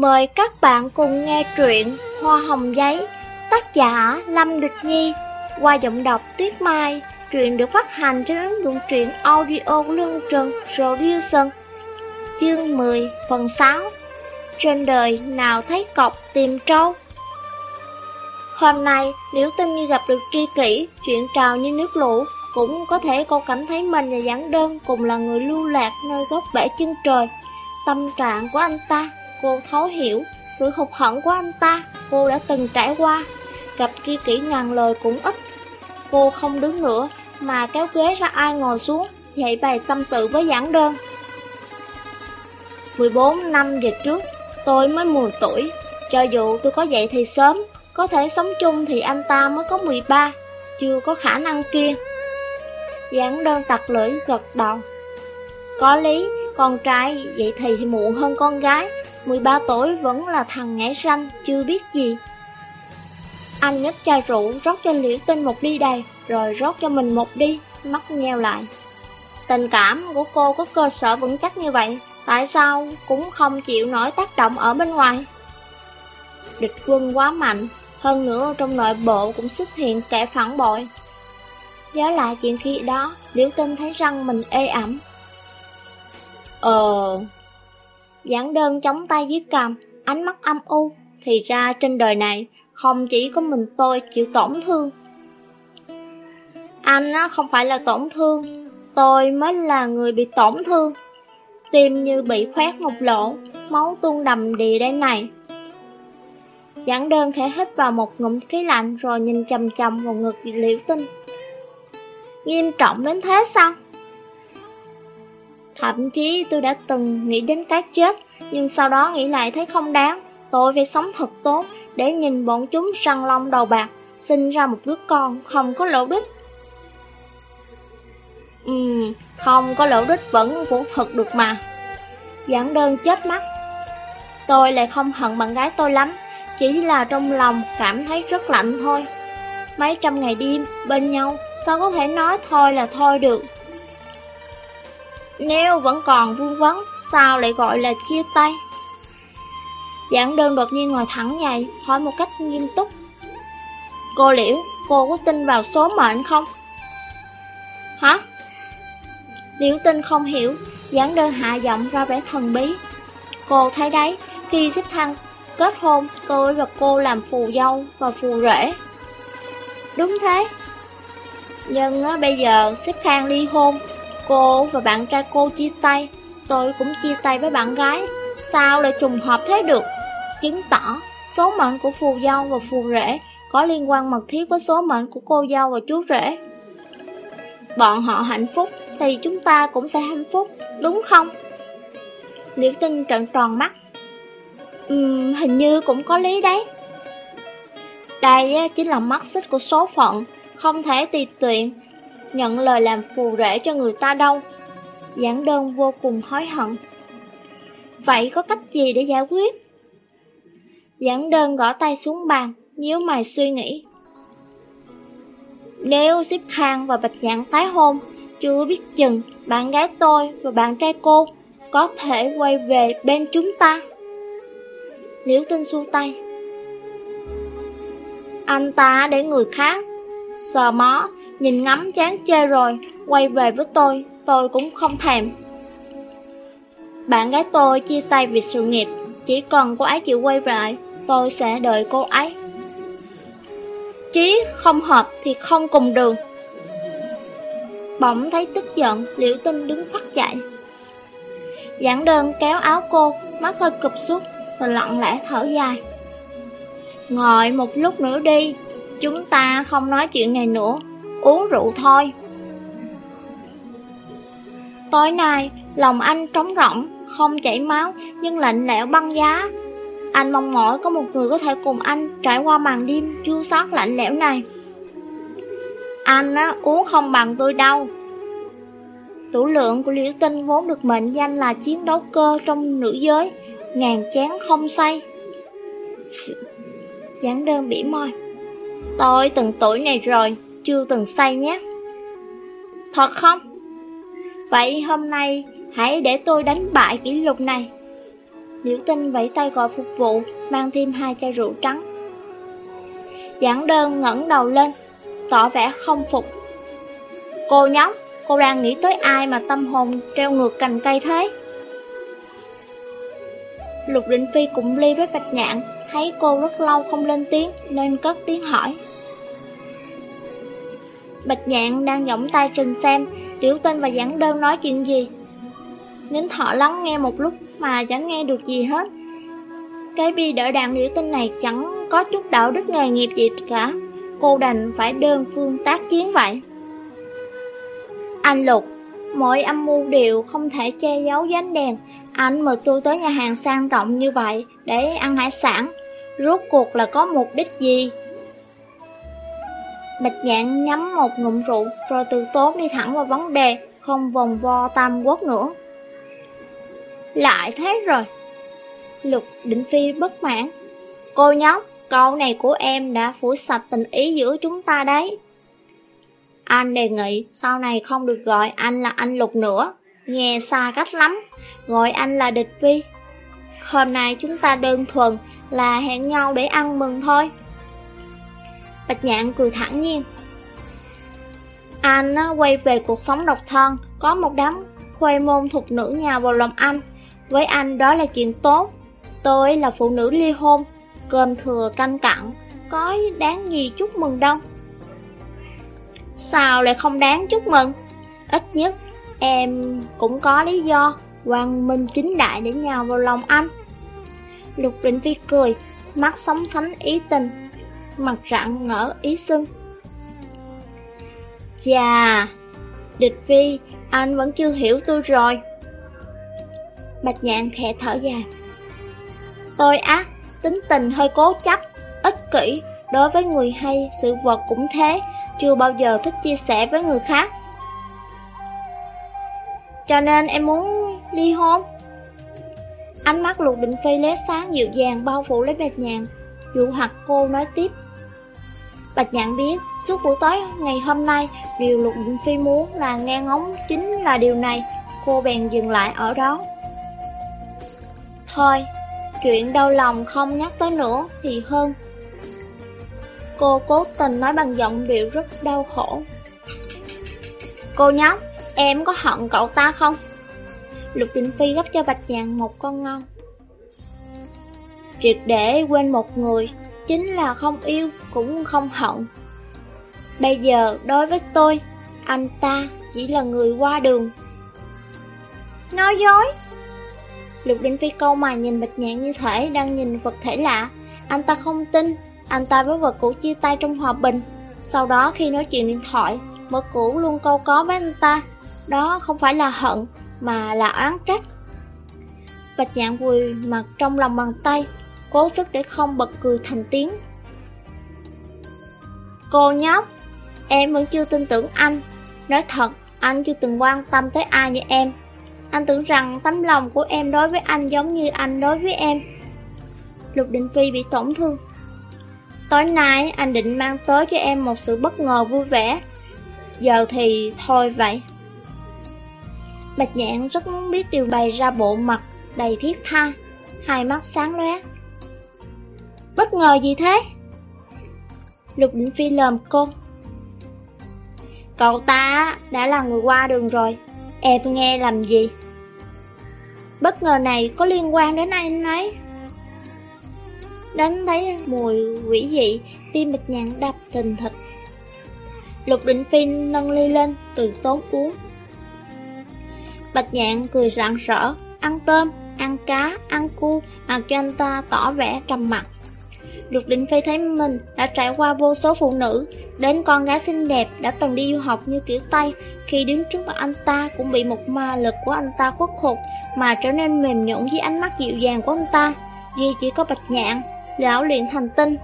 Mời các bạn cùng nghe truyện Hoa Hồng Giấy, tác giả Lâm Địch Nhi, qua giọng đọc Tuyết Mai. Truyện được phát hành trên ứng dụng truyện audio Lương Trần Production. Chương 10, phần 6 Trên đời nào thấy cọc tìm trâu Hôm nay, nếu tin như gặp được tri kỷ, chuyện trào như nước lũ, cũng có thể cô cảm thấy mình và giảng đơn cùng là người lưu lạc nơi góc bể chân trời. Tâm trạng của anh ta Cô thấu hiểu sự hụt hẫng của anh ta, cô đã từng trải qua. Gặp tri kỷ ngàn lời cũng ít. Cô không đứng nữa, mà kéo ghế ra ai ngồi xuống, dạy bài tâm sự với giảng đơn. 14 năm về trước, tôi mới 10 tuổi. Cho dù tôi có dậy thì sớm, có thể sống chung thì anh ta mới có 13, chưa có khả năng kia. Giảng đơn tặc lưỡi gật đầu. Có lý, con trai vậy thì muộn hơn con gái, 13 tuổi vẫn là thằng nhãi ranh, chưa biết gì. Anh nhấp chai rượu, rót cho Liễu Tinh một ly đầy, rồi rót cho mình một ly, mắt nheo lại. Tình cảm của cô có cơ sở vững chắc như vậy, tại sao cũng không chịu nổi tác động ở bên ngoài? Địch quân quá mạnh, hơn nữa trong nội bộ cũng xuất hiện kẻ phản bội. Nhớ lại chuyện khi đó, Liễu Tinh thấy rằng mình ê ẩm. Ờ... Giảng đơn chống tay dưới cằm, ánh mắt âm u, thì ra trên đời này không chỉ có mình tôi chịu tổn thương. Anh không phải là tổn thương, tôi mới là người bị tổn thương. Tim như bị khoét một lỗ, máu tuôn đầm đìa đây này. Giảng đơn thể hít vào một ngụm khí lạnh rồi nhìn chầm chầm vào ngực liễu tinh. Nghiêm trọng đến thế sao? Thậm chí tôi đã từng nghĩ đến cái chết, nhưng sau đó nghĩ lại thấy không đáng. Tôi phải sống thật tốt để nhìn bọn chúng răng long đầu bạc, sinh ra một đứa con không có lỗ đích. Ừm, không có lỗ đích vẫn vũ thực được mà. Giảng đơn chết mắt. Tôi lại không hận bạn gái tôi lắm, chỉ là trong lòng cảm thấy rất lạnh thôi. Mấy trăm ngày đêm bên nhau, sao có thể nói thôi là thôi được. Nếu vẫn còn vương vấn, sao lại gọi là chia tay? Giảng đơn đột nhiên ngồi thẳng dậy, hỏi một cách nghiêm túc. Cô Liễu, cô có tin vào số mệnh không? Hả? Liễu tinh không hiểu, giảng đơn hạ giọng ra vẻ thần bí. Cô thấy đấy, khi xếp thăng kết hôn, tôi và cô làm phù dâu và phù rể. Đúng thế. Nhưng bây giờ xếp khang ly hôn, Cô và bạn trai cô chia tay, tôi cũng chia tay với bạn gái. Sao lại trùng hợp thế được? Chứng tỏ số mệnh của phù dâu và phù rể có liên quan mật thiết với số mệnh của cô dâu và chú rể. Bọn họ hạnh phúc thì chúng ta cũng sẽ hạnh phúc, đúng không? Liễu tinh trợn tròn mắt. Uhm, hình như cũng có lý đấy. Đây chính là mắt xích của số phận, không thể tùy tiện nhận lời làm phù rể cho người ta đâu. Giảng đơn vô cùng hối hận. Vậy có cách gì để giải quyết? Giảng đơn gõ tay xuống bàn, nhíu mày suy nghĩ. Nếu Xếp Khang và Bạch Nhạn tái hôn, chưa biết chừng bạn gái tôi và bạn trai cô có thể quay về bên chúng ta. Liễu tinh xu tay. Anh ta để người khác sờ mó Nhìn ngắm chán chê rồi, quay về với tôi, tôi cũng không thèm. Bạn gái tôi chia tay vì sự nghiệp, chỉ cần cô ấy chịu quay lại, tôi sẽ đợi cô ấy. Chí không hợp thì không cùng đường. Bỗng thấy tức giận, liễu tinh đứng phát dậy. Giảng đơn kéo áo cô, mắt hơi cụp xuống, rồi lặng lẽ thở dài. Ngồi một lúc nữa đi, chúng ta không nói chuyện này nữa, uống rượu thôi. Tối nay, lòng anh trống rỗng, không chảy máu, nhưng lạnh lẽo băng giá. Anh mong mỏi có một người có thể cùng anh trải qua màn đêm chua xót lạnh lẽo này. Anh á, uống không bằng tôi đâu. Tủ lượng của Liễu Tinh vốn được mệnh danh là chiến đấu cơ trong nữ giới, ngàn chán không say. Giảng đơn bỉ môi. Tôi từng tuổi này rồi, chưa từng say nhé. Thật không? Vậy hôm nay hãy để tôi đánh bại kỷ lục này. Liễu Tinh vẫy tay gọi phục vụ, mang thêm hai chai rượu trắng. Giảng đơn ngẩng đầu lên, tỏ vẻ không phục. Cô nhóc, cô đang nghĩ tới ai mà tâm hồn treo ngược cành cây thế? Lục Định Phi cũng ly với Bạch Nhạn, thấy cô rất lâu không lên tiếng nên cất tiếng hỏi. Bạch Nhạn đang giỏng tay trình xem Liễu Tinh và Giảng Đơn nói chuyện gì. Nín thọ lắng nghe một lúc mà chẳng nghe được gì hết. Cái bi đỡ đạn Liễu Tinh này chẳng có chút đạo đức nghề nghiệp gì cả. Cô đành phải đơn phương tác chiến vậy. Anh Lục, mọi âm mưu đều không thể che giấu dánh đèn. Anh mời tôi tới nhà hàng sang trọng như vậy để ăn hải sản. Rốt cuộc là có mục đích gì? Bạch nhạn nhắm một ngụm rượu rồi từ tốt đi thẳng vào vấn đề, không vòng vo tam quốc nữa. Lại thế rồi. Lục định phi bất mãn. Cô nhóc, câu này của em đã phủ sạch tình ý giữa chúng ta đấy. Anh đề nghị sau này không được gọi anh là anh Lục nữa, nghe xa cách lắm, gọi anh là địch vi. Hôm nay chúng ta đơn thuần là hẹn nhau để ăn mừng thôi. Bạch nhạn cười thẳng nhiên. Anh quay về cuộc sống độc thân, có một đám khuê môn thuộc nữ nhà vào lòng anh. Với anh đó là chuyện tốt. Tôi là phụ nữ ly hôn, cơm thừa canh cặn, có đáng gì chúc mừng đâu. Sao lại không đáng chúc mừng? Ít nhất em cũng có lý do quang minh chính đại để nhào vào lòng anh. Lục Định vi cười, mắt sóng sánh ý tình, mặt rạng ngỡ ý xưng. Chà, địch vi, anh vẫn chưa hiểu tôi rồi. Bạch nhạn khẽ thở dài. Tôi ác, tính tình hơi cố chấp, ích kỷ, đối với người hay sự vật cũng thế, chưa bao giờ thích chia sẻ với người khác. Cho nên em muốn ly hôn. Ánh mắt lục định phi lóe sáng dịu dàng bao phủ lấy bạch nhạn, dụ hoặc cô nói tiếp. Bạch Nhạn biết, suốt buổi tối ngày hôm nay, điều Lục Định Phi muốn là nghe ngóng chính là điều này, cô bèn dừng lại ở đó. Thôi, chuyện đau lòng không nhắc tới nữa thì hơn. Cô cố tình nói bằng giọng điệu rất đau khổ. Cô nhóc, em có hận cậu ta không? Lục Định Phi gấp cho Bạch Nhạn một con ngon. Triệt để quên một người chính là không yêu cũng không hận. Bây giờ đối với tôi, anh ta chỉ là người qua đường. Nói dối! Lục đinh Phi câu mà nhìn Bạch Nhạn như thể đang nhìn vật thể lạ. Anh ta không tin, anh ta với vật cũ chia tay trong hòa bình. Sau đó khi nói chuyện điện thoại, vật cũ luôn câu có với anh ta. Đó không phải là hận, mà là oán trách. Bạch Nhạn vùi mặt trong lòng bàn tay, cố sức để không bật cười thành tiếng. Cô nhóc, em vẫn chưa tin tưởng anh. Nói thật, anh chưa từng quan tâm tới ai như em. Anh tưởng rằng tấm lòng của em đối với anh giống như anh đối với em. Lục Định Phi bị tổn thương. Tối nay anh định mang tới cho em một sự bất ngờ vui vẻ. Giờ thì thôi vậy. Bạch nhạn rất muốn biết điều bày ra bộ mặt đầy thiết tha, hai mắt sáng lóe. Bất ngờ gì thế? Lục Định Phi lờm cô. Cậu ta đã là người qua đường rồi, em nghe làm gì? Bất ngờ này có liên quan đến anh ấy. Đến thấy mùi quỷ dị, tim bịch nhạn đập tình thịt. Lục Định Phi nâng ly lên, từ tốn uống. Bạch nhạn cười rạng rỡ, ăn tôm, ăn cá, ăn cua mặc cho anh ta tỏ vẻ trầm mặt. Lục Định Phi thấy mình đã trải qua vô số phụ nữ, đến con gái xinh đẹp đã từng đi du học như kiểu Tây, khi đứng trước mặt anh ta cũng bị một ma lực của anh ta khuất phục mà trở nên mềm nhũn dưới ánh mắt dịu dàng của anh ta. Duy chỉ có bạch nhạn, lão luyện thành tinh,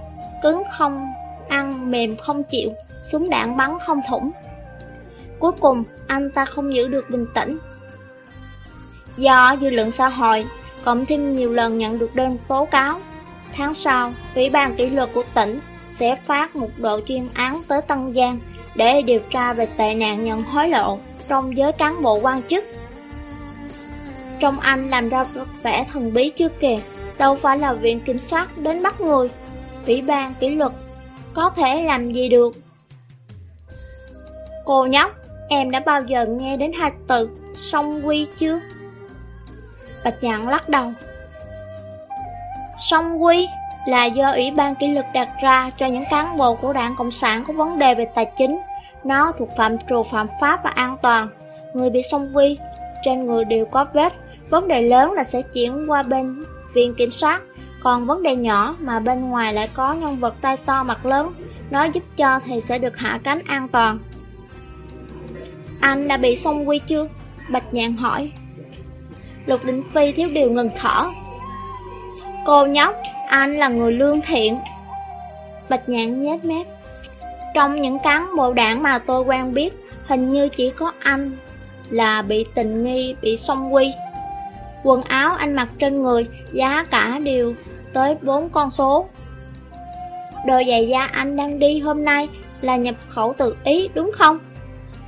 cứng không ăn, mềm không chịu, súng đạn bắn không thủng. Cuối cùng, anh ta không giữ được bình tĩnh. Do dư luận xã hội, cộng thêm nhiều lần nhận được đơn tố cáo, Tháng sau, Ủy ban kỷ luật của tỉnh sẽ phát một đội chuyên án tới Tân Giang để điều tra về tệ nạn nhận hối lộ trong giới cán bộ quan chức. Trong anh làm ra vẻ thần bí chưa kìa, đâu phải là viện kiểm soát đến bắt người. Ủy ban kỷ luật có thể làm gì được. Cô nhóc, em đã bao giờ nghe đến hai từ song quy chưa? Bạch Nhạn lắc đầu. Song quy là do Ủy ban kỷ luật đặt ra cho những cán bộ của đảng Cộng sản có vấn đề về tài chính. Nó thuộc phạm trù phạm pháp và an toàn. Người bị song quy, trên người đều có vết. Vấn đề lớn là sẽ chuyển qua bên viện kiểm soát. Còn vấn đề nhỏ mà bên ngoài lại có nhân vật tay to mặt lớn, nó giúp cho thì sẽ được hạ cánh an toàn. Anh đã bị song quy chưa? Bạch Nhạn hỏi. Lục Định Phi thiếu điều ngừng thở. Cô nhóc, anh là người lương thiện. Bạch Nhạn nhếch mép. Trong những cán bộ đảng mà tôi quen biết, hình như chỉ có anh là bị tình nghi, bị song quy. Quần áo anh mặc trên người, giá cả đều tới bốn con số. Đồ giày da anh đang đi hôm nay là nhập khẩu từ Ý đúng không?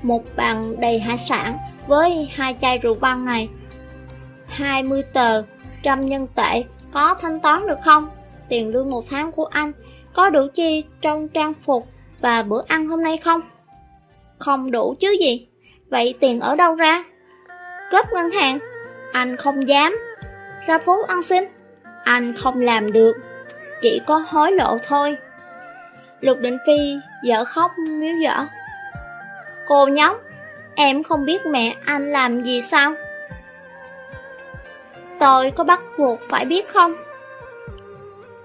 Một bàn đầy hải sản với hai chai rượu vang này 20 tờ, trăm nhân tệ, có thanh toán được không? Tiền lương một tháng của anh có đủ chi trong trang phục và bữa ăn hôm nay không? Không đủ chứ gì? Vậy tiền ở đâu ra? Cướp ngân hàng? Anh không dám. Ra phố ăn xin? Anh không làm được. Chỉ có hối lộ thôi. Lục Định Phi dở khóc miếu dở. Cô nhóc, em không biết mẹ anh làm gì sao? Tôi có bắt buộc phải biết không?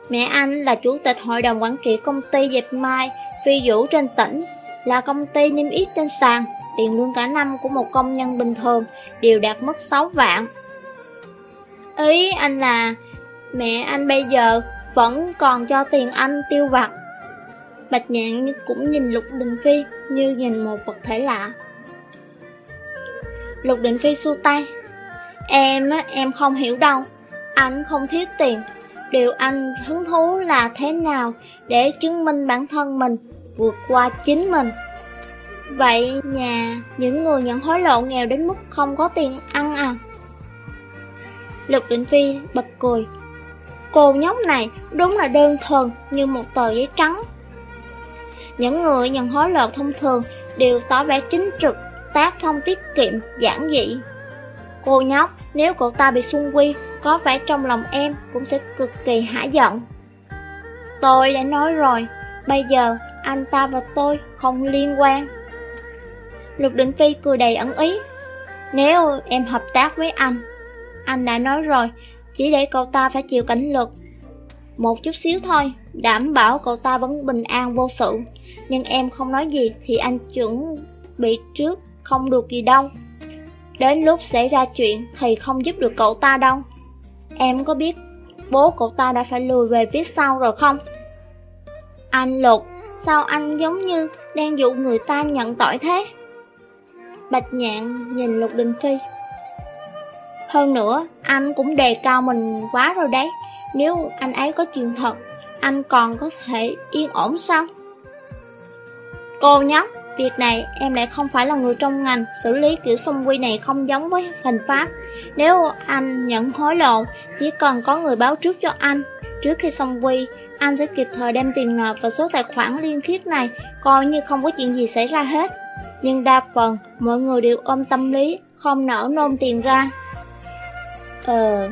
Mẹ anh là chủ tịch hội đồng quản trị công ty dệt mai Phi Vũ trên tỉnh, là công ty niêm yết trên sàn. Tiền lương cả năm của một công nhân bình thường đều đạt mức 6 vạn. Ý anh là mẹ anh bây giờ vẫn còn cho tiền anh tiêu vặt. Bạch nhạn cũng nhìn Lục Đình Phi như nhìn một vật thể lạ. Lục Đình Phi xua tay. Em á, em không hiểu đâu. Anh không thiếu tiền. Điều anh hứng thú là thế nào để chứng minh bản thân mình vượt qua chính mình. Vậy nhà những người nhận hối lộ nghèo đến mức không có tiền ăn à? Lục Định Phi bật cười. Cô nhóc này đúng là đơn thuần như một tờ giấy trắng. Những người nhận hối lộ thông thường đều tỏ vẻ chính trực, tác phong tiết kiệm, giản dị. Cô nhóc, nếu cậu ta bị xung quy, có vẻ trong lòng em cũng sẽ cực kỳ hả giận. Tôi đã nói rồi, bây giờ anh ta và tôi không liên quan. Lục Định Phi cười đầy ẩn ý. Nếu em hợp tác với anh, anh đã nói rồi, chỉ để cậu ta phải chịu cảnh lực. Một chút xíu thôi, đảm bảo cậu ta vẫn bình an vô sự. Nhưng em không nói gì thì anh chuẩn bị trước, không được gì đâu. Đến lúc xảy ra chuyện thì không giúp được cậu ta đâu. Em có biết bố cậu ta đã phải lùi về phía sau rồi không? Anh Lục, sao anh giống như đang dụ người ta nhận tội thế? Bạch nhạn nhìn Lục Đình Phi. Hơn nữa, anh cũng đề cao mình quá rồi đấy. Nếu anh ấy có chuyện thật, anh còn có thể yên ổn sao? Cô nhóc, việc này em lại không phải là người trong ngành, xử lý kiểu xung quy này không giống với hình pháp. Nếu anh nhận hối lộ, chỉ cần có người báo trước cho anh. Trước khi xung quy, anh sẽ kịp thời đem tiền nợ và số tài khoản liên khiết này, coi như không có chuyện gì xảy ra hết. Nhưng đa phần, mọi người đều ôm tâm lý, không nỡ nôn tiền ra. Ờ...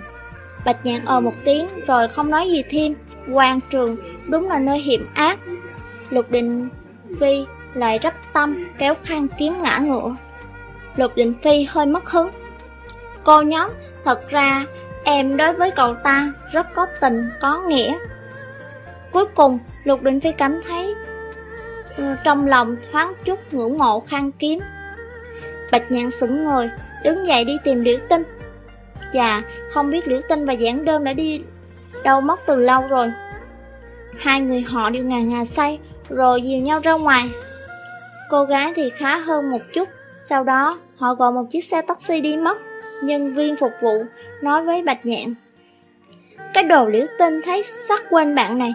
Bạch nhạn ờ một tiếng rồi không nói gì thêm. Quan trường đúng là nơi hiểm ác. Lục Đình Phi lại rắp tâm kéo khăn kiếm ngã ngựa. Lục đình Phi hơi mất hứng. Cô nhóm, thật ra em đối với cậu ta rất có tình, có nghĩa. Cuối cùng, Lục đình Phi cảm thấy ờ, trong lòng thoáng chút ngưỡng mộ khăn kiếm. Bạch nhạn sững người, đứng dậy đi tìm Liễu Tinh. Chà, không biết Liễu Tinh và Giảng Đơn đã đi đâu mất từ lâu rồi. Hai người họ đều ngà ngà say, rồi dìu nhau ra ngoài. Cô gái thì khá hơn một chút, sau đó họ gọi một chiếc xe taxi đi mất. Nhân viên phục vụ nói với Bạch Nhạn. Cái đồ liễu tinh thấy sắc quên bạn này.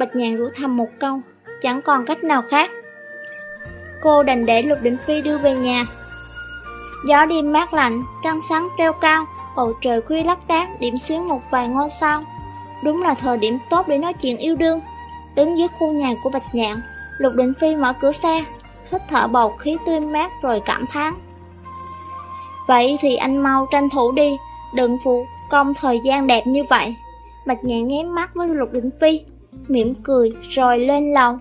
Bạch Nhạn rủ thầm một câu, chẳng còn cách nào khác. Cô đành để Lục Định Phi đưa về nhà. Gió đêm mát lạnh, trăng sáng treo cao, bầu trời khuya lắc đác điểm xuyến một vài ngôi sao. Đúng là thời điểm tốt để nói chuyện yêu đương. Đứng dưới khu nhà của Bạch Nhạn, Lục Định Phi mở cửa xe, hít thở bầu khí tươi mát rồi cảm thán. Vậy thì anh mau tranh thủ đi, đừng phụ công thời gian đẹp như vậy. Bạch Nhạn ngém mắt với Lục Định Phi, mỉm cười rồi lên lầu.